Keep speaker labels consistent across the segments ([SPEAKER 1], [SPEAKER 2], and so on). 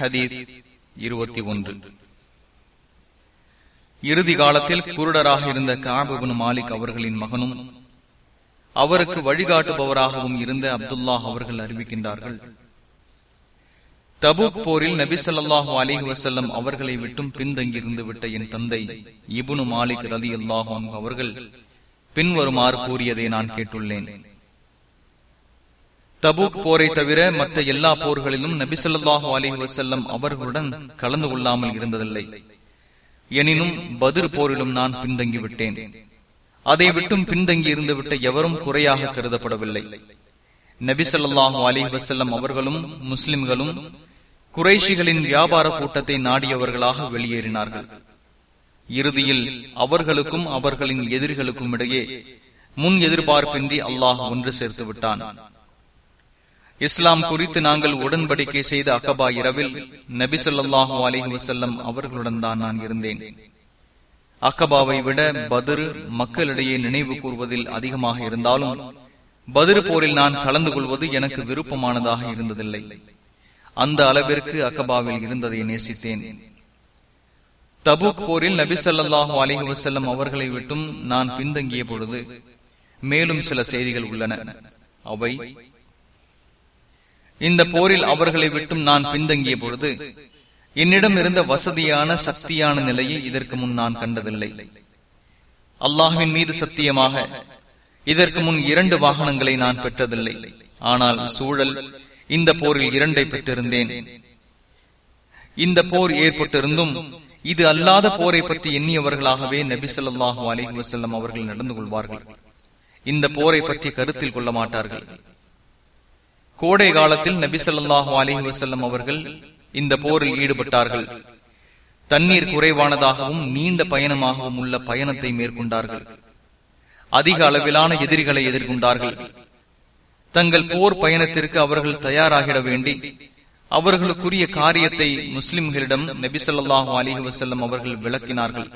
[SPEAKER 1] ஹதீஸ் இருபத்தி ஒன்று. இறுதி காலத்தில் குருடராக இருந்த காபுபின் மாலிக் அவர்களின் மகனும் அவருக்கு வழிகாட்டுபவராகவும் இருந்த அப்துல்லாஹ் அவர்கள் அறிவிக்கின்றார்கள். தபூக் போரில் நபிசல்லாஹு ஸல்லல்லாஹு அலிஹி வசல்லம் அவர்களை விட்டும் பின்தங்கியிருந்து விட்ட என் தந்தை இபுனு மாலிக் ரதி அல்லாஹும் அவர்கள் பின்வருமாறு கூறியதை நான் கேட்டுள்ளேன். தபூக் போரை தவிர மற்ற எல்லா போர்களிலும் நபிசல்லாஹு அலி வசல்லம் அவர்களுடன் கலந்து கொள்ளாமல் இருந்ததில்லை. எனினும் பதிர் போரிலும் நான் பின்தங்கிவிட்டேன். அதை விட்டும் பின்தங்கி இருந்துவிட்ட எவரும் குறையாக கருதப்படவில்லை. நபிசல்லாஹு அலி வசல்லம் அவர்களும் முஸ்லிம்களும் குறைஷிகளின் வியாபார கூட்டத்தை நாடியவர்களாக வெளியேறினார்கள். இறுதியில் அவர்களுக்கும் அவர்களின் எதிரிகளுக்கும் இடையே முன் எதிர்பார்ப்பின்றி அல்லாஹ் ஒன்று சேர்த்து விட்டான். இஸ்லாம் குறித்து நாங்கள் உடன்படிக்கை செய்த அகபா இரவில் நபி சொல்லாஹு அலிஹி வசல்லம் அவர்களுடன் தான் நான் இருந்தேன். அக்கபாவை விட பதிரு மக்களிடையே நினைவு கூறுவதில் அதிகமாக இருந்தாலும் பதிரு போரில் நான் கலந்து கொள்வது எனக்கு விருப்பமானதாக இருந்ததில்லை. அந்த அளவிற்கு அக்கபாவில் இருந்ததை நேசித்தேன். தபுக் போரில் நபி சொல்லாஹு அலிஹி வசல்லம் அவர்களை விட்டும் நான் பின்தங்கிய பொழுது மேலும் சில செய்திகள் உள்ளன. அவை இந்த போரில் அவர்களை விட்டும் நான் பின்தங்கிய பொழுது என்னிடம் இருந்த வசதியான சக்தியான நிலையை இதற்கு முன் நான் கண்டதில்லை. அல்லாஹுவின் மீது சத்தியமாக இதற்கு முன் இரண்டு வாகனங்களை நான் பெற்றதில்லை. ஆனால் சூழல் இந்த போரில் இரண்டை பெற்றிருந்தேன். இந்த போர் ஏற்பட்டிருந்தும் இது அல்லாத போரை பற்றி எண்ணியவர்களாகவே நபி சொல்லாஹு அலிஹி வசல்லம் அவர்கள் நடந்து கொள்வார்கள். இந்த போரை பற்றி கருத்தில் கொள்ள மாட்டார்கள். கோடை காலத்தில் நபி சொல்லாஹு அலிஹி வசல்லம் அவர்கள் இந்த போரில் ஈடுபட்டார்கள். தண்ணீர் குறைவானதாகவும் நீண்ட பயணமாகவும் உள்ள பயணத்தை மேற்கொண்டார்கள். அதிக அளவிலான எதிரிகளை எதிர்கொண்டார்கள். தங்கள் போர் பயணத்திற்கு அவர்கள் தயாராகிட வேண்டி அவர்களுக்குரிய காரியத்தை முஸ்லிம்களிடம் நபிசல்லாஹு அலிஹி வசல்லம் அவர்கள் விளக்கினார்கள்.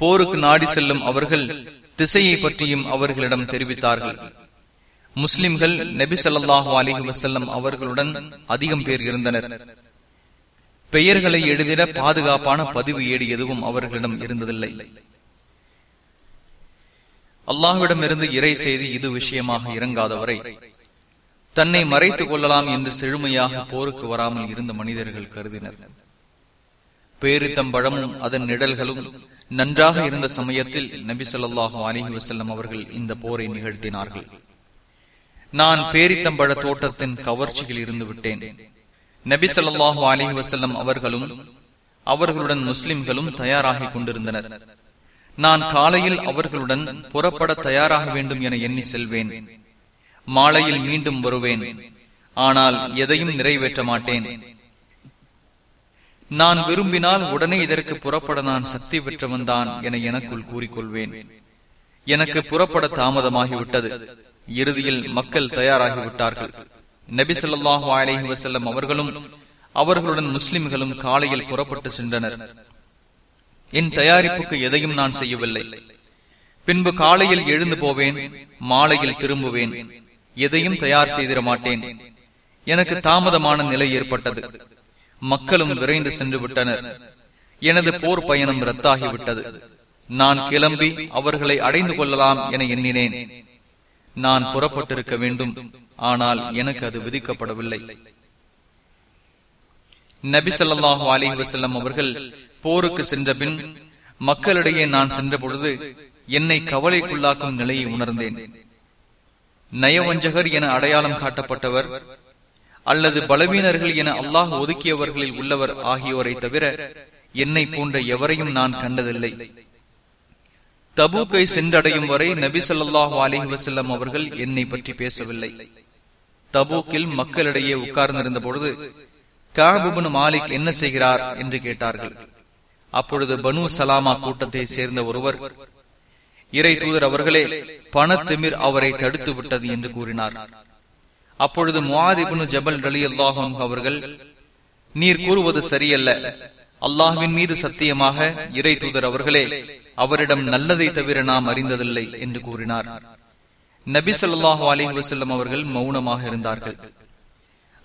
[SPEAKER 1] போருக்கு நாடி செல்லும் அவர்கள் திசையை பற்றியும் அவர்களிடம் தெரிவித்தார்கள். முஸ்லிம்கள் நபி சொல்லாஹு அலிஹி வசல்லம் அவர்களுடன் அதிகம் பேர் இருந்தனர். பெயர்களை எழுதிட பாதுகாப்பான பதிவு ஏடு எதுவும் அவர்களிடம் இருந்ததில்லை. அல்லாஹுவிடமிருந்து இறை செய்தி இது விஷயமாக இறங்காதவரை தன்னை மறைத்துக் கொள்ளலாம் என்று செழுமையாக போருக்கு வராமல் இருந்த மனிதர்கள் கருதினர். பேரித்தம்பழமும் அதன் நிழல்களும் நன்றாக இருந்த சமயத்தில் நபி சொல்லாஹு அலிஹி வசல்லம் அவர்கள் இந்த போரை நிகழ்த்தினார்கள். நான் பேரித்தம்பழ தோட்டத்தின் கவர்ச்சியில் இருந்து விட்டேன். நபி சொல்லாஹு அலிஹி வசல்லம் அவர்களும் அவர்களுடன் முஸ்லிம்களும் தயாராகி கொண்டிருந்தனர். நான் காலையில் அவர்களுடன் புறப்பட தயாராக வேண்டும் என எண்ணி செல்வேன். மாலையில் மீண்டும் வருவேன். ஆனால் எதையும் நிறைவேற்ற மாட்டேன். நான் விரும்பினால் உடனே இதற்கு புறப்பட நான் சக்தி பெற்றவன் தான் என எனக்குள் கூறிக்கொள்வேன். எனக்கு புறப்பட தாமதமாகிவிட்டது. இறுதியில் மக்கள் தயாராகிவிட்டார்கள். நபி சொல்லாஹு அலஹி வசல்லம் அவர்களும் அவர்களுடன் முஸ்லிம்களும் காலையில் புறப்பட்டு சென்றனர். என் தயாரிப்புக்கு எதையும் நான் செய்யவில்லை. பின்பு காலையில் எழுந்து போவேன் மாலையில் திரும்புவேன் எதையும் தயார் செய்திட மாட்டேன். எனக்கு தாமதமான நிலை ஏற்பட்டது. மக்களும் விரைந்து சென்று விட்டனர் எனது போர் பயணம் ரத்தாகிவிட்டது. நான் கிளம்பி அவர்களை அடைந்து கொள்ளலாம் என எண்ணினேன். நான் புறப்பட்டிருக்க வேண்டும். ஆனால் எனக்கு அது விதிக்கப்படவில்லை. நபி சொல்லாஹு அலி வசல்லம் அவர்கள் போருக்கு சென்ற பின் மக்களிடையே நான் சென்ற பொழுது என்னை கவலைக்குள்ளாக்கும் நிலையை உணர்ந்தேன். நயவஞ்சகர் என அடையாளம் காட்டப்பட்டவர் அல்லது பலவீனர்கள் என அல்லாஹ் ஒதுக்கியவர்களில் உள்ளவர் ஆகியோரை தவிர என்னை போன்ற எவரையும் நான் கண்டதில்லை. தபூக்கை சென்றடையும் வரை நபி சொல்லாஹு அலிஹி வசல்லம் அவர்கள் என்னை பற்றி பேசவில்லை. தபூக்கில் மக்களிடையே உட்கார்ந்திருந்த பொழுது காபுபன் மாலிக் என்ன செய்கிறார் என்று கேட்டார்கள். அப்பொழுது பனு சலாமா கூட்டத்தை சேர்ந்த ஒருவர் இறை தூதர் அவர்களே பணத்திமிர் அவரை தடுத்து விட்டது என்று கூறினார். அப்பொழுது முவாதிபுனு ஜபல் அலி அல்லாஹும் அவர்கள் நீர் கூறுவது சரியல்ல. அல்லாஹுவின் மீது சத்தியமாக இறை தூதர் அவர்களே அவரிடம் நல்லதை தவிர நாம் அறிந்ததில்லை என்று கூறினார். நபி சொல்லாஹு அலிஹி வசல்லம் அவர்கள் மௌனமாக இருந்தார்கள்.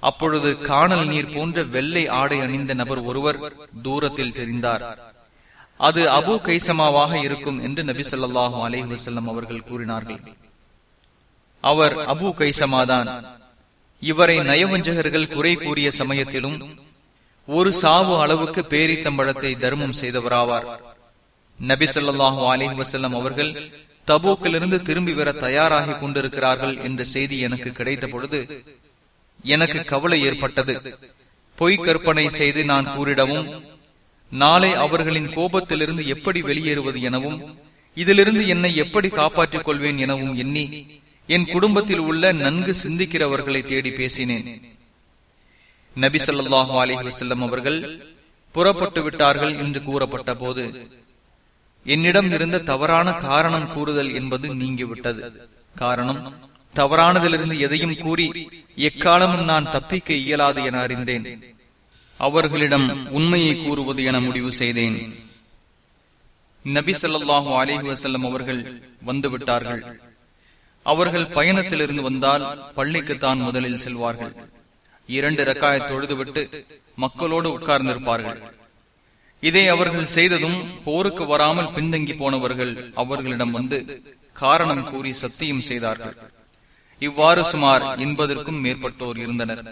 [SPEAKER 1] அப்பொழுது காணல் நீர் போன்ற வெள்ளை ஆடை அணிந்த நபர் ஒருவர் தூரத்தில் தெரிந்தார். அது அபு கைசமாவாக இருக்கும் என்று நபி சொல்லாஹு அலைஹி வசல்லம் அவர்கள் கூறினார்கள். அவர் அபு கைசமாதான் இவரை நயவஞ்சகர்கள் குறை கூறிய சமயத்திலும் ஒரு சாவு அளவுக்கு பேரித்தம்பழத்தை தர்மம் செய்தவராவார். நபி சொல்லாஹு அலிஹ் வசல்லம் அவர்கள் தபூக்கிலிருந்து திரும்பி வர தயாராகி கொண்டிருக்கிறார்கள் என்ற செய்தி எனக்கு கிடைத்த பொழுது எனக்கு கவலை ஏற்பட்டது. பொய் கற்பனை செய்து நான் கூறிடவும் நாளை அவர்களின் கோபத்திலிருந்து எப்படி வெளியேறுவது எனவும் இதிலிருந்து என்னை எப்படி காப்பாற்றிக் கொள்வேன் எனவும் எண்ணி என் குடும்பத்தில் உள்ள நன்கு சிந்திக்கிறவர்களை தேடி பேசினேன். நபி சொல்லாஹு அலி வசல்லம் அவர்கள் புறப்பட்டு விட்டார்கள் என்று கூறப்பட்ட போது என்னிடம் இருந்த தவறான காரணம் கூறுதல் என்பது நீங்கிவிட்டது. காரணம் தவறானதிலிருந்து எதையும் கூறி எக்காலமும் நான் தப்பிக்க இயலாது என அறிந்தேன். அவர்களிடம் உண்மையை கூறுவது என முடிவு செய்தேன். நபி சொல்லாஹு அலிஹி வசல்லம் அவர்கள் வந்துவிட்டார்கள். அவர்கள் பயணத்திலிருந்து வந்தால் பள்ளிக்குத்தான் முதலில் செல்வார்கள். இரண்டு ரக்காய தொழுதுவிட்டு மக்களோடு உட்கார்ந்திருப்பார்கள். இதை அவர்கள் செய்ததும் போருக்கு வராமல் பின்தங்கி போனவர்கள் அவர்களிடம் வந்து காரணம் கூறி சத்தியம் செய்தார்கள். இவ்வாறு சுமார் எண்பதற்கும் மேற்பட்டோர் இருந்தனர்.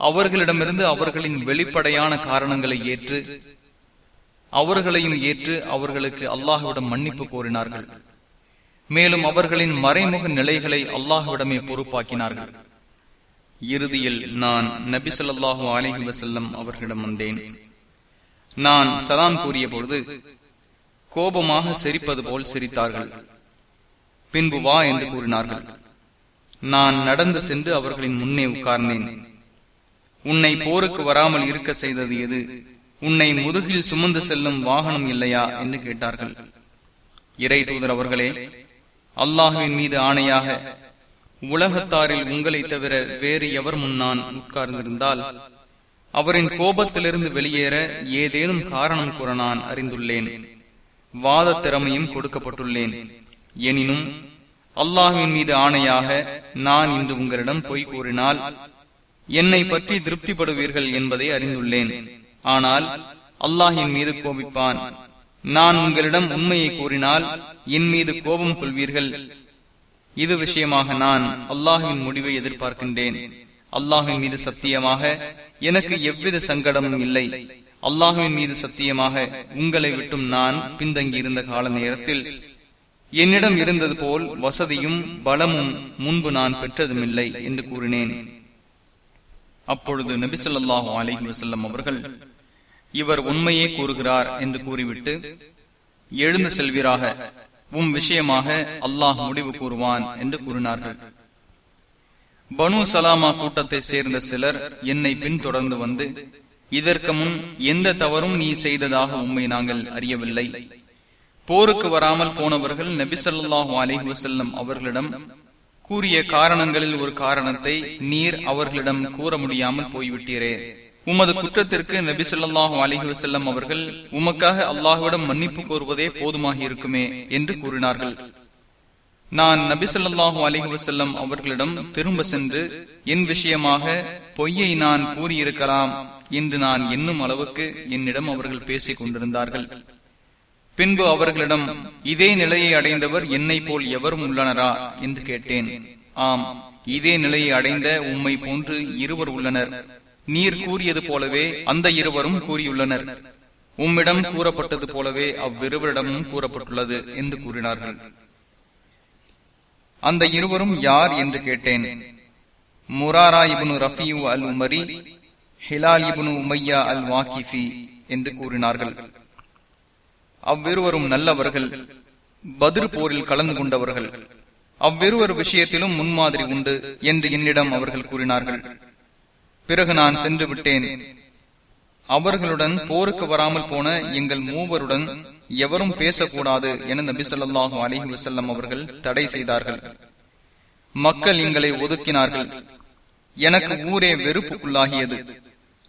[SPEAKER 1] அவர்களிடமிருந்து அவர்களின் வெளிப்படையான காரணங்களை ஏற்று அவர்களையும் ஏற்று அவர்களுக்கு அல்லாஹுவிடம் மன்னிப்பு கோரினார்கள். மேலும் அவர்களின் மறைமுக நிலைகளை அல்லாஹுவிடமே பொறுப்பாக்கினார்கள். இறுதியில் நான் நபி சொல்லாஹு அலிஹி வசல்லம் அவர்களிடம் வந்தேன். நான் சலாம் கூறிய பொழுது கோபமாக சிரிப்பது போல் சிரித்தார்கள். பின்பு வா என்று கூறினார்கள். நான் நடந்து சென்று அவர்களின் முன்னே உட்கார்ந்தேன். உன்னை போருக்கு வராமல் இருக்க செய்தது எது? உன்னை முதுகில் சுமந்து செல்லும் வாகனம் இல்லையா? என்று கேட்டார்கள். இறை தூதர் அவர்களே அல்லாஹுவின் மீது ஆணையாக உலகத்தாரில் உங்களை தவிர வேறு எவர் முன் நான் உட்கார்ந்திருந்தால் அவரின் கோபத்திலிருந்து வெளியேற ஏதேனும் காரணம் கூற நான் அறிந்துள்ளேன். வாத திறமையும் கொடுக்கப்பட்டுள்ளேன். எனினும் அல்லாஹின் மீது ஆணையாக நான் இன்று உங்களிடம் பொய் கூறினால் என்னை பற்றி திருப்திப்படுவீர்கள் என்பதை அறிந்துள்ளேன். ஆனால் அல்லாஹின் மீது கோபிப்பான். நான் உங்களிடம் உண்மையை கூறினால் என் மீது கோபம் கொள்வீர்கள். இது விஷயமாக நான் அல்லாஹின் முடிவை எதிர்பார்க்கின்றேன். அல்லாஹுவின் மீது சத்தியமாக எனக்கு எவ்வித சங்கடமும் இல்லை. அல்லாஹுவின் மீது சத்தியமாக உங்களை விட்டும் நான் பின்தங்கி இருந்த கால நேரத்தில் என்னிடம் இருந்தது போல் வசதியும் பலமும் முன்பு நான் பெற்றதுமில்லை என்று கூறினேன். அப்பொழுது நபிசல்லாஹு அலஹி வசல்லம் அவர்கள் இவர் உண்மையே கூறுகிறார் என்று கூறிவிட்டு எழுந்து செல்வீராக. உம் விஷயமாக அல்லாஹ் முடிவு கூறுவான் என்று கூறினார்கள். பனு சலாமா கூட்டத்தை சேர்ந்த சிலர் என்னை பின்தொடர்ந்து வந்து இதற்கு முன் எந்த தவறும் நீ செய்ததாக உண்மை நாங்கள் அறியவில்லை. போருக்கு வராமல் போனவர்கள் நபிசல்லாஹு அலி வசல்லம் அவர்களிடம் கூறிய காரணங்களில் ஒரு காரணத்தை நீர் அவர்களிடம் கூற முடியாமல் போய்விட்டீரே. உமது குற்றத்திற்கு நபி சொல்லாஹு அலிஹி வசல்லம் அவர்கள் உமக்காக அல்லாஹுவிடம் மன்னிப்பு கோருவதே போதுமாக இருக்குமே என்று கூறினார்கள். நான் நபிசல்லாஹு அலிஹி வசல்லம் அவர்களிடம் திரும்ப சென்று என் விஷயமாக பொய்யை நான் கூறியிருக்கலாம் என்று நான் எண்ணும் அளவுக்கு என்னிடம் அவர்கள் பேசிக் கொண்டிருந்தார்கள். பின்பு அவர்களிடம் இதே நிலையை அடைந்தவர் என்னை போல் எவரும் உள்ளனரா என்று கேட்டேன். ஆம் இதே நிலையை அடைந்த உம்மை போன்று இருவர் உள்ளனர். நீர் கூறியது போலவே அந்த இருவரும் கூறியுள்ளனர். உம்மிடம் கூறப்பட்டது போலவே அவ்விருவரிடமும் கூறப்பட்டுள்ளது என்று கூறினார்கள். அந்த இருவரும் யார் என்று கேட்டேன். முராரா இபுனு ரஃபியூ அல் உமரி ஹிலால் இபுனு உமையா அல் வாக்கிஃபி என்று கூறினார்கள். அவ்விருவரும் நல்லவர்கள் பதிர் போரில் கலந்து கொண்டவர்கள். அவ்விருவர் விஷயத்திலும் முன்மாதிரி உண்டு என்று என்னிடம் அவர்கள் கூறினார்கள். பிறகு நான் சென்று விட்டேன். அவர்களுடன் போருக்கு வராமல் போன எங்கள் மூவருடன் எவரும் பேசக்கூடாது என நபி சொல்லாஹு அலிஹி வசல்லம் அவர்கள் தடை செய்தார்கள். மக்கள் எங்களை ஒதுக்கினார்கள். எனக்கு ஊரே வெறுப்புக்குள்ளாகியது.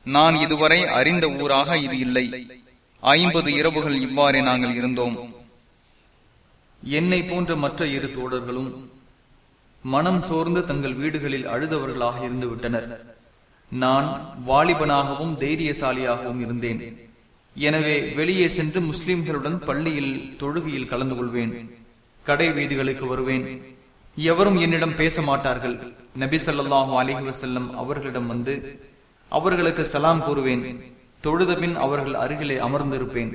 [SPEAKER 1] நான் இதுவரை அறிந்த ஊராக இது இல்லை. ஐம்பது இரவுகள் இவ்வாறே நாங்கள் இருந்தோம். என்னை போன்ற மற்ற இரு தோழர்களும் மனம் சோர்ந்து தங்கள் வீடுகளில் அழுதவர்களாக இருந்து விட்டனர். நான் வாலிபனாகவும் தைரியசாலியாகவும் இருந்தேன். எனவே வெளியே சென்று முஸ்லிம்களுடன் பள்ளியில் தொழுகையில் கலந்து கொள்வேன். கடை வீதிகளுக்கு வருவேன். எவரும் என்னிடம் பேச மாட்டார்கள். நபி ஸல்லல்லாஹு அலைஹி அவர்களிடம் வந்து அவர்களுக்கு சலாம் கூறுவேன். தொழுதபின் அவர்கள் அருகிலே அமர்ந்திருப்பேன்.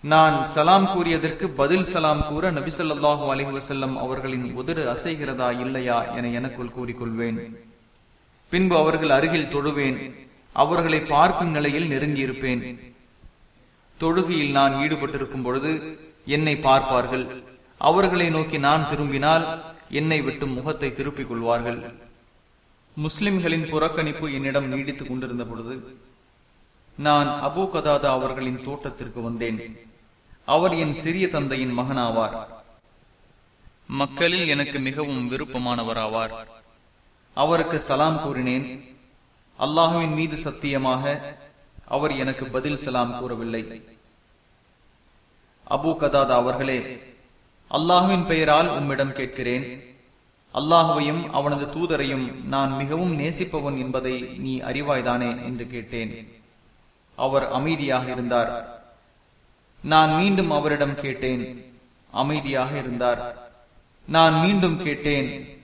[SPEAKER 1] நான் சலாம் கூறியதற்கு பதில் சலாம் கூற நபி ஸல்லல்லாஹு அலைஹி அவர்களின் உதடு அசைகிறதா இல்லையா என எனக்குள் கூறிக்கொள்வேன். பின்பு அவர்கள் அருகில் தொழுவேன். அவர்களை பார்க்கும் நிலையில் நெருங்கியிருப்பேன். தொழுகையில் நான் ஈடுபட்டிருக்கும் பொழுது என்னை பார்ப்பார்கள். அவர்களை நோக்கி நான் திரும்பினால் என்னை விட்டு முகத்தை திருப்பிக் கொள்வார்கள். முஸ்லிம்களின் புறக்கணிப்பு என்னிடம் நீடித்துக் கொண்டிருந்த பொழுது நான் அபு கதாதா அவர்களின் தோட்டத்திற்கு வந்தேன். அவர் என் சிறிய தந்தையின் மகனாவார். மக்களில் எனக்கு மிகவும் விருப்பமானவராவார். அவருக்கு சலாம் கூறினேன். அல்லாஹுவின் மீது சத்தியமாக அவர் எனக்கு பதில் சலாம் கூறவில்லை. அபு கதாதா அவர்களே அல்லாஹுவின் பெயரால் உம்மிடம் கேட்கிறேன். அல்லாஹுவையும் அவனது தூதரையும் நான் மிகவும் நேசிப்பவன் என்பதை நீ அறிவாய்தானே என்று கேட்டேன். அவர் அமைதியாக இருந்தார். நான் மீண்டும் அவரிடம் கேட்டேன். அமைதியாக இருந்தார். நான் மீண்டும் கேட்டேன்.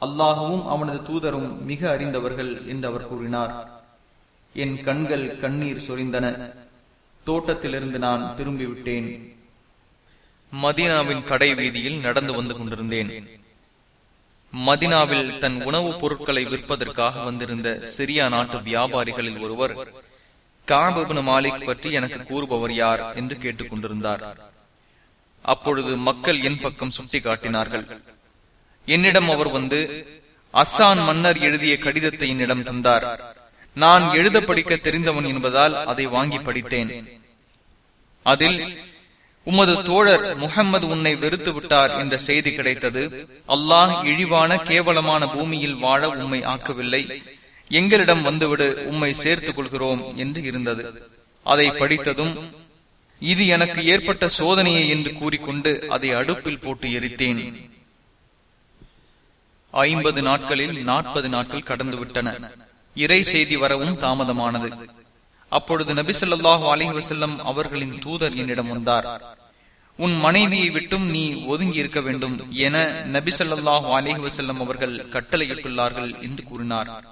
[SPEAKER 1] அல்லாகவும் அவனது தூதரும் மிக அறிந்தவர்கள் என்று அவர் கூறினார். என் கண்கள் கண்ணீர் சொரிந்தன. தோட்டத்திலிருந்து நான் திரும்பிவிட்டேன்.
[SPEAKER 2] மதீனாவின் கடை வீதியில் நடந்து வந்து கொண்டிருந்தேன். மதினாவில் தன் உணவுப் பொருட்களை விற்பதற்காக வந்திருந்த சிரியா நாட்டு வியாபாரிகளில் ஒருவர் காபுபின் மாலிக் பற்றி எனக்கு கூறுபவர் யார் என்று கேட்டுக் கொண்டிருந்தார். அப்பொழுது மக்கள் என் பக்கம் சுட்டி காட்டினார்கள் என்னிடம் அவர் வந்து அஸ்ஸான் மன்னர் எழுதிய கடிதத்தை என்னிடம் தந்தார். நான் எழுத படிக்க தெரிந்தவன் என்பதால் அதை வாங்கி படித்தேன். அதில் உமது தோழர் முகம்மது உன்னை வெறுத்து விட்டார் என்ற செய்தி கிடைத்தது. அல்லாஹ் இழிவான கேவலமான பூமியில் வாழ உம்மை ஆக்கவில்லை. எங்களிடம் வந்துவிடு உம்மை சேர்த்துக் கொள்கிறோம் என்று இருந்தது. அதை படித்ததும் இது எனக்கு ஏற்பட்ட சோதனையை என்று கூறிக்கொண்டு அதை அடுப்பில் போட்டு எரித்தேன். ஐம்பது நாட்களில் நாற்பது நாட்கள் கடந்துவிட்டன. இறை செய்தி வரவும் தாமதமானது. அப்பொழுது நபிசல்லாஹு அலி வசல்லம் அவர்களின் தூதர் என்னிடம் வந்தார். உன் மனைவியை விட்டும் நீ ஒதுங்கி இருக்க வேண்டும் என நபிசல்லாஹு ஸல்லல்லாஹு வசல்லம் அவர்கள் கட்டளையிட்டுள்ளார்கள் என்று கூறினார்.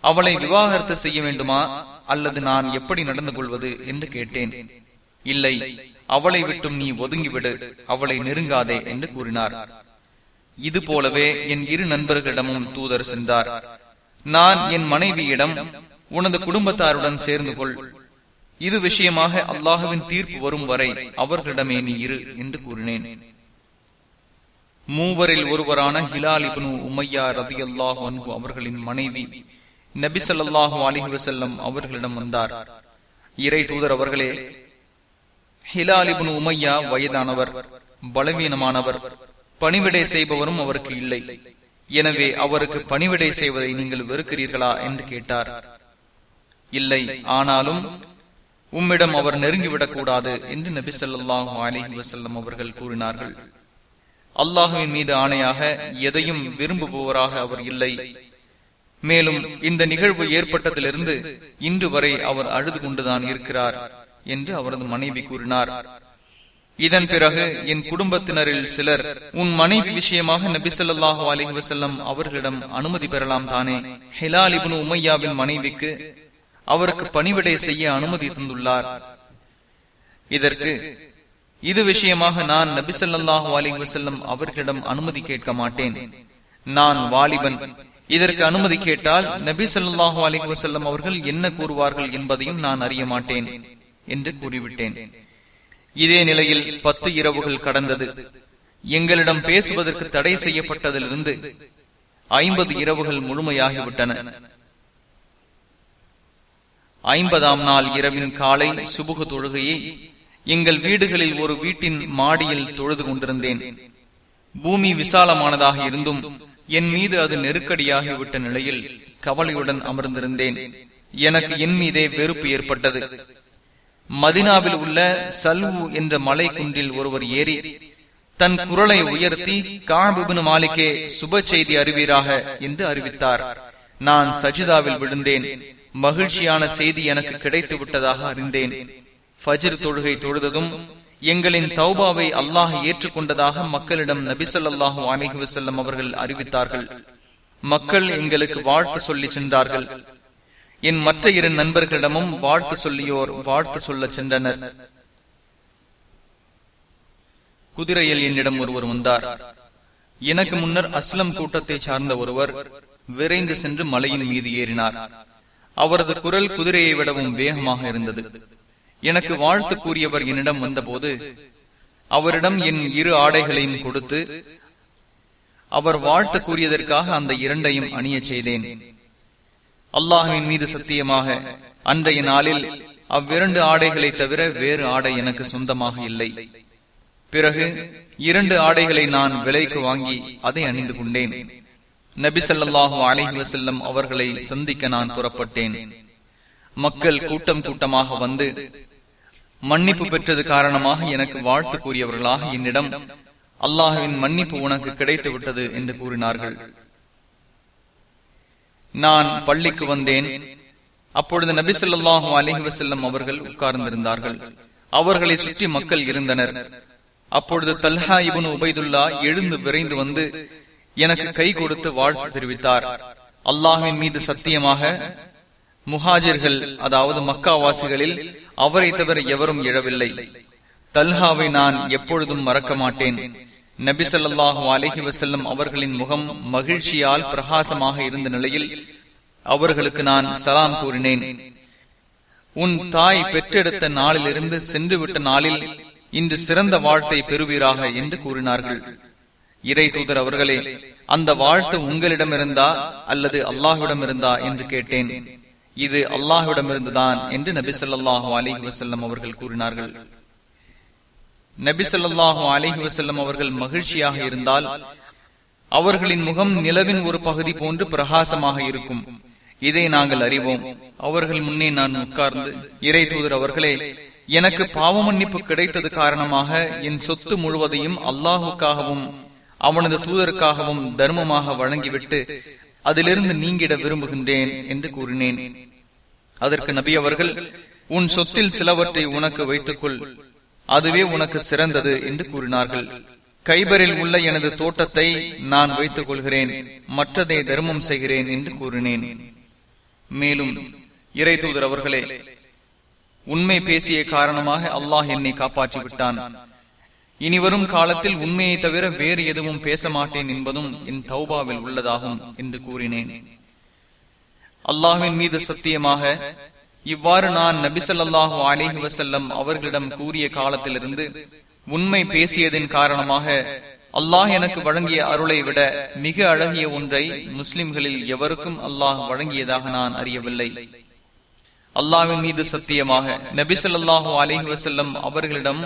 [SPEAKER 2] அவளை விவாகரத்து செய்ய வேண்டுமா? அல்லது நான் எப்படி நடந்து கொள்வது? என்று கேட்டேன். இல்லை அவளை விட்டும் நீ ஒதுங்கிவிடு அவளை நெருங்காதே என்று கூறினார். இது போலவே என் இரு நண்பர்களிடமும் தூதர் சென்றார். நான் என் மனைவியிடம் உனது குடும்பத்தாருடன் சேர்ந்து கொள். இது விஷயமாக அல்லாஹுவின் தீர்ப்பு வரும் வரை அவர்களிடமே நீ இரு என்று கூறினேன். மூவரில் ஒருவரான ஹிலால் இப்னு உமையா ரதி அல்லாஹ் அன்பு அவர்களின் மனைவி நபிசல்லாஹு ஸல்லல்லாஹு அலைஹி அவர்களிடம் வந்தார். இறை தூதர் அவர்களே ஹிலால் இப்னு உமையா வயதானவர் பலவீனமானவர் பணிவிடை செய்பவரும் அவருக்கு இல்லை. எனவே அவருக்கு பணிவிடை செய்வதை நீங்கள் வெறுக்கிறீர்களா என்று கேட்டார். இல்லை ஆனாலும் உம்மிடம் அவர் நெருங்கிவிடக் கூடாது என்று நபி சொல்லாஹு அலஹி வசல்லம் அவர்கள் கூறினார்கள். அல்லாஹுவின் மீது ஆணையாக எதையும் விரும்புபவராக அவர் இல்லை. மேலும் இந்த நிகழ்வு ஏற்பட்டதிலிருந்து இன்று வரை அவர் அழுது கொண்டுதான் இருக்கிறார் என்று அவரது மனைவி கூறினார். இதன் பிறகு என் குடும்பத்தினரில் சிலர் உன் மனைவி விஷயமாக நபி சொல்லாஹு அலைஹி வசல்லம் அவர்களிடம் அனுமதி பெறலாம் தானே? ஹிலால் இப்னு உமையாவின் மனைவிக்கு அவருக்கு பணிவிடை செய்ய அனுமதி தந்துள்ளார். இதற்கு இது விஷயமாக நான் நபி சொல்லாஹு அலைஹி வசல்லம் அவர்களிடம் அனுமதி கேட்க மாட்டேன். நான் வாலிபன். இதற்கு அனுமதி கேட்டால் நபி சொல்லாஹு அலைஹி வசல்லம் அவர்கள் என்ன கூறுவார்கள் என்பதையும் நான் அறிய மாட்டேன் என்று கூறிவிட்டேன். இதே நிலையில் பத்து இரவுகள் கடந்தது. எங்களிடம் பேசுவதற்கு தடை செய்யப்பட்டதிலிருந்து ஐம்பது இரவுகள் முழுமையாகிவிட்டன. ஐம்பதாம் நாள் இரவின் காலை சுபுகு தொழுகையை எங்கள் வீடுகளில் ஒரு வீட்டின் மாடியில் தொழுது கொண்டிருந்தேன். பூமி விசாலமானதாக இருந்தும் என் மீது அது நெருக்கடியாகிவிட்ட நிலையில் கவலையுடன் அமர்ந்திருந்தேன். எனக்கு என் மீதே வெறுப்பு ஏற்பட்டது. மதினாவில் உள்ள சல்வு என்ற மலை குன்றில் ஒருவர் ஏறி தன் குரலை உயர்த்தி காபிபின் மாலிக்கே சுப செய்தி அறிவீராக என்று அறிவித்தார்.
[SPEAKER 1] நான் சஜிதாவில் விழுந்தேன். மகிழ்ச்சியான செய்தி எனக்கு கிடைத்து விட்டதாக அறிந்தேன். ஃபஜ்ர் தொழுகை தொழுததும் எங்களின் தௌபாவை அல்லாஹ் ஏற்றுக்கொண்டதாக மக்களிடம் நபிசல்லாஹூ அலஹி வசல்லம் அவர்கள் அறிவித்தார்கள். மக்கள் எங்களுக்கு வாழ்த்து சொல்லி சென்றார்கள். என் மற்ற இரு நண்பர்களிடமும் வாழ்த்து சொல்லியோர் வாழ்த்து சொல்ல சென்றனர். குதிரையில் என்னிடம் ஒருவர் வந்தார். எனக்கு முன்னர் அஸ்லம் கூட்டத்தை சார்ந்த ஒருவர் விரைந்து சென்று மலையின் மீது ஏறினார். அவரது குரல் குதிரையை விடவும் வேகமாக இருந்தது. எனக்கு வாழ்த்து கூறியவர் என்னிடம் வந்தபோது அவரிடம் என் இரு ஆடைகளையும் கொடுத்து அவர் வாழ்த்து கூறியதற்காக அந்த இரண்டையும் அணிய செய்தேன். அல்லாஹுவின் மீது சத்தியமாக அன்றைய நாளில் அவ்விரண்டு ஆடைகளை தவிர வேறு ஆடை எனக்கு சொந்தமாக இல்லை. பிறகு இரண்டு ஆடைகளை நான் விலைக்கு வாங்கி அதை அணிந்து கொண்டேன். நபிசல்லாஹு அலஹி வசல்லம் அவர்களை சந்திக்க நான் புறப்பட்டேன். மக்கள் கூட்டம் கூட்டமாக வந்து மன்னிப்பு பெற்றது காரணமாக எனக்கு வாழ்த்து கூறியவர்களாக என்னிடம் அல்லாஹுவின் மன்னிப்பு உனக்கு கிடைத்து விட்டது என்று கூறினார்கள். நான் பள்ளிக்கு வந்தேன். அப்பொழுது நபி சொல்லாஹு அலஹி வசல்லம் அவர்கள் உட்கார்ந்திருந்தார்கள். அவர்களை சுற்றி மக்கள் இருந்தனர். அப்பொழுது தல்ஹா இபுன் உபைதுல்லா எழுந்து விரைந்து வந்து எனக்கு கை கொடுத்து வாழ்த்து தெரிவித்தார். அல்லாஹின் மீது சத்தியமாக முஹாஜிர்கள் அதாவது மக்காவாசிகளில் அவரை தவிர எவரும் எழவில்லை. தல்ஹாவை நான் எப்பொழுதும் மறக்க மாட்டேன். நபி சொல்லாஹு அலஹி வசல்லம் அவர்களின் முகம் மகிழ்ச்சியால் பிரகாசமாக இருந்த நிலையில் அவர்களுக்கு நான் சலாம் கூறினேன். உன் தாய் பெற்றெடுத்த நாளிலிருந்து சென்று விட்ட நாளில் இன்று சிறந்த வாழ்த்தை பெறுவீராக என்று கூறினார்கள். இறை தூதர் அவர்களே அந்த வாழ்த்து உங்களிடம் இருந்தா அல்லது அல்லாஹ்விடம் இருந்தா என்று கேட்டேன். இது அல்லாஹ்விடம் இருந்துதான் என்று நபி சொல்லாஹு அலி வசல்லம் அவர்கள் கூறினார்கள். நபிசல்லாஹு அலஹி வசல்லம் அவர்கள் மகிழ்ச்சியாக இருந்தால் அவர்களின் முகம் நிலவின் ஒரு பகுதி போன்று பிரகாசமாக இருக்கும். இதை நாங்கள் அறிவோம். அவர்கள் முன்னே நான் உட்கார்ந்து இறை தூதர் அவர்களே எனக்கு பாவ மன்னிப்பு கிடைத்தது காரணமாக என் சொத்து முழுவதையும் அல்லாஹுக்காகவும் அவனது தூதருக்காகவும் தர்மமாக வழங்கிவிட்டு அதிலிருந்து நீங்கிட விரும்புகின்றேன் என்று கூறினேன். அதற்கு நபி அவர்கள் உன் சொத்தில் சிலவற்றை உனக்கு வைத்துக்கொள். அதுவே உனக்கு சிறந்தது என்று கூறினார்கள். கைபரில் உள்ள எனது தோட்டத்தை நான் வைத்துக் கொள்கிறேன் மற்றதை தர்மம் செய்கிறேன் என்று கூறினேன். மேலும் இறை தூதர் அவர்களே உண்மை பேசிய காரணமாக அல்லாஹ் என்னை காப்பாற்றி விட்டான் இனிவரும் காலத்தில் உண்மையை தவிர வேறு எதுவும் பேச மாட்டேன் என்பதும் என் தௌபாவில் உள்ளதாகும் என்று கூறினேன். அல்லாஹின் மீது சத்தியமாக இவ்வாறு நான் நபிசல்லாஹு அலிஹி வசல்லம் அவர்களிடம் கூறிய காலத்திலிருந்து உண்மை பேசியதின் காரணமாக அல்லாஹ் எனக்கு வழங்கிய அருளை விட மிக அழகிய ஒன்றை முஸ்லிம்களில் எவருக்கும் அல்லாஹ் வழங்கியதாக நான் அறியவில்லை. அல்லாவின் மீது சத்தியமாக நபிசல்லாஹு அலிஹி வசல்லம் அவர்களிடம்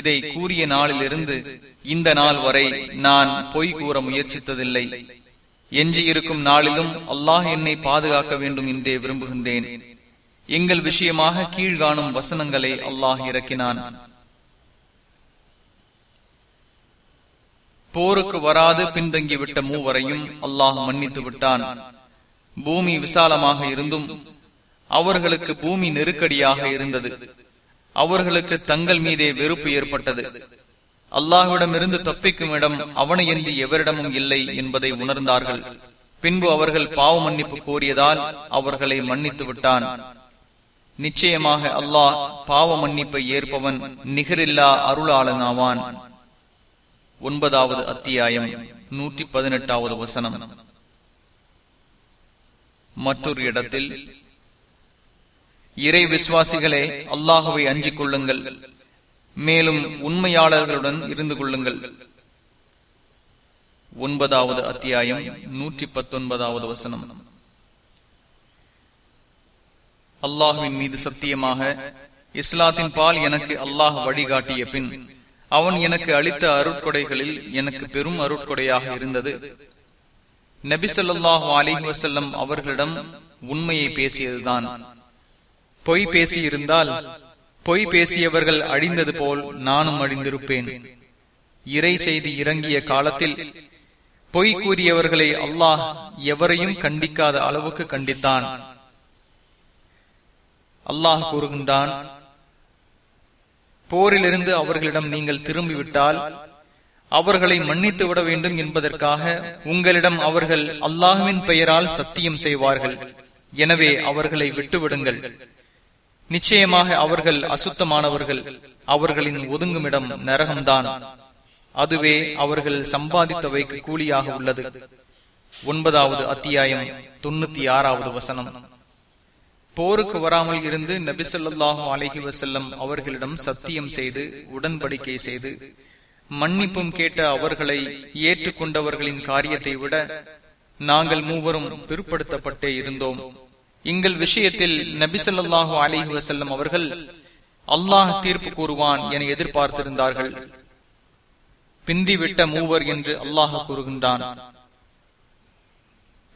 [SPEAKER 1] இதை கூறிய நாளிலிருந்து இந்த நாள் வரை நான் பொய் கூற முயற்சித்ததில்லை. எஞ்சி இருக்கும் நாளிலும் அல்லாஹ் என்னை பாதுகாக்க வேண்டும் என்றே விரும்புகின்றேன். எங்கள் விஷயமாக கீழ்காணும் வசனங்களை அல்லாஹ் இறக்கினான். போருக்கு வராது பின்தங்கிவிட்ட மூவரையும் அல்லாஹ் மன்னித்து விட்டான். பூமி விசாலமாக இருந்தும் அவர்களுக்கு பூமி நெருக்கடியாக இருந்தது. அவர்களுக்கு தங்கள் மீதே வெறுப்பு ஏற்பட்டது. அல்லாஹ்விடமிருந்து தப்பிக்கும் இடம் அவனையன்றி எவரிடமும் இல்லை என்பதை உணர்ந்தார்கள். பின்பு அவர்கள் பாவ மன்னிப்பு கோரியதால் அவர்களை மன்னித்து விட்டான். நிச்சயமாக அல்லாஹ் பாவ மன்னிப்பை ஏற்பவன் நிகரில்லா அருளாளனாவான். ஒன்பதாவது அத்தியாயம் நூற்றி பதினெட்டாவது வசனம். மற்றொரு இடத்தில் இறை விசுவாசிகளே அல்லாஹுவை அஞ்சிக் கொள்ளுங்கள். மேலும் உண்மையாளர்களுடன் இருந்து கொள்ளுங்கள். ஒன்பதாவது அத்தியாயம் நூற்றி பத்தொன்பதாவது வசனம். அல்லாஹுவின் மீது சத்தியமாக இஸ்லாத்தின் பால் எனக்கு அல்லாஹ் வழிகாட்டிய பின் அவன் எனக்கு அளித்த அருட்கொடைகளில் எனக்கு பெரும் அருட்கொடையாக இருந்தது. நபிசல்லாஹு அலிஹி வசல்லம் அவர்களிடம் உண்மையை பேசியதுதான். பொய் பேசியிருந்தால் பொய் பேசியவர்கள் அழிந்தது போல் நானும் அழிந்திருப்பேன். இறை செய்தி இறங்கிய காலத்தில் பொய் கூறியவர்களை அல்லாஹ் எவரையும் கண்டிக்காத அளவுக்கு கண்டித்தான். அல்லாஹ் கூறுகின்றான் போரிலிருந்து அவர்களிடம் நீங்கள் திரும்பிவிட்டால் அவர்களை மன்னித்து விட வேண்டும் என்பதற்காக உங்களிடம் அவர்கள் அல்லாஹுவின் பெயரால் சத்தியம் செய்வார்கள். எனவே அவர்களை விட்டுவிடுங்கள். நிச்சயமாக அவர்கள் அசுத்தமானவர்கள். அவர்களின் ஒதுங்குமிடம் நரகம்தான். அதுவே அவர்கள் சம்பாதித்தவைக்கு கூலியாக உள்ளது. ஒன்பதாவது அத்தியாயம் தொண்ணூத்தி ஆறாவது வசனம். போருக்கு வராமல் இருந்து நபிசல்லாஹு அலஹி வசல்லம் அவர்களிடம் சத்தியம் செய்து உடன்படிக்கை செய்து மன்னிப்பும் கேட்ட அவர்களை ஏற்றுக்கொண்டவர்களின் காரியத்தை விட நாங்கள் மூவரும் பிற்படுத்தப்பட்டே இருந்தோம். எங்கள் விஷயத்தில் நபிசல்லாஹு அலஹி வசல்லம் அவர்கள் அல்லாஹ் தீர்ப்பு கூறுவான் என எதிர்பார்த்திருந்தார்கள். பிந்திவிட்ட மூவர் என்று அல்லாஹ் கூறுகின்றான்.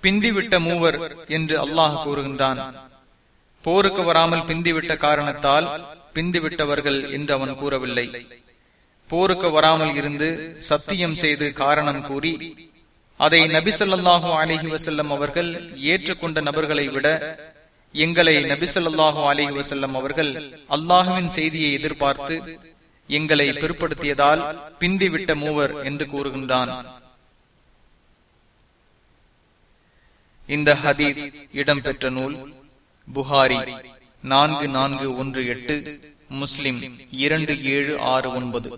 [SPEAKER 1] பிந்திவிட்ட மூவர் என்று அல்லாஹ் கூறுகின்றான். போருக்கு வராமல் பிந்திவிட்ட காரணத்தால் பிந்திவிட்டவர்கள் என்று அவன் கூறவில்லை. போருக்கு வராமல் இருந்து சத்தியம் செய்து காரணம் கூறி அதை நபிசல்லாஹு அலிஹி வசல்லம் அவர்கள் ஏற்றுக்கொண்ட நபர்களை விட எங்களை நபிசல்லாஹு அலிஹி வசல்லம் அவர்கள் அல்லாஹுவின் செய்தியை எதிர்பார்த்து எங்களை பிற்படுத்தியதால் பிந்திவிட்ட மூவர் என்று கூறுகின்றான். இந்த ஹதீப் இடம்பெற்ற நூல் புகாரி நான்கு நான்கு ஒன்று எட்டு முஸ்லிம் இரண்டு ஏழு ஆறு ஒன்பது.